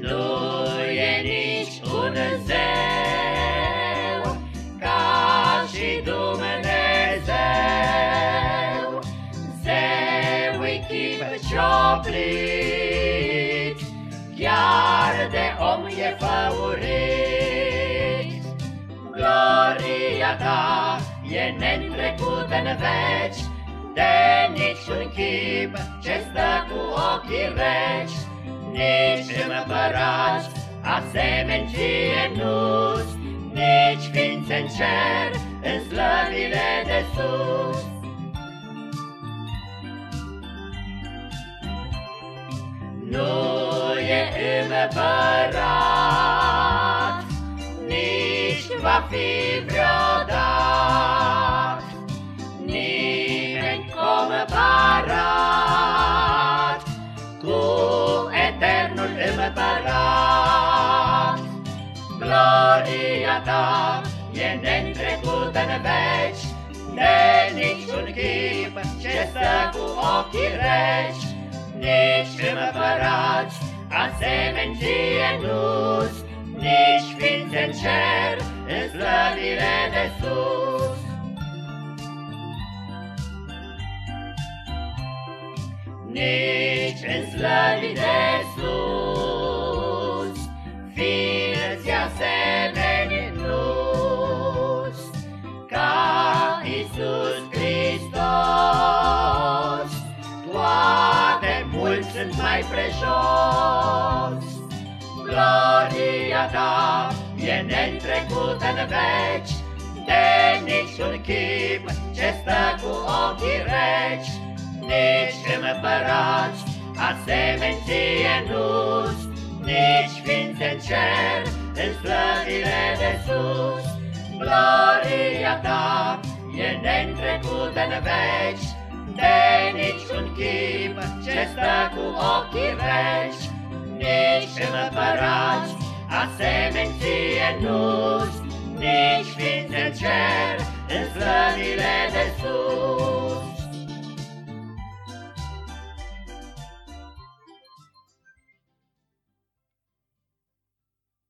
Nu e nici un zeu ca și Dumnezeu. Zeui chip cioplit, chiar de om e făurit. Gloria ta e neîntrecută-n veci, de niciun chip ce stă cu ochii reci nici împărați asemeni ție nu nici ființe în cer, în slăvile de sus. Nu e împărat, nici va fi vreodată, împărat. Gloria ta e neîntrecută în veci, de niciun chip ce stă cu ochii reci, nici împărați asemeni ție nu nici ființe în cer, în slăvile de sus. Nici în slăvile de sus, toate mulți sunt mai prejos. Gloria ta e neîntrecută în veci, de niciun chip ce stă cu ochii reci, nici împărați asemeni ție nu nici ființe în cer, în slăvile de sus. Gloria ta e neîntrecută în veci, de niciun chip ce stă cu ochii reci, nici împărați asemeni ție nu nici ființe în cer,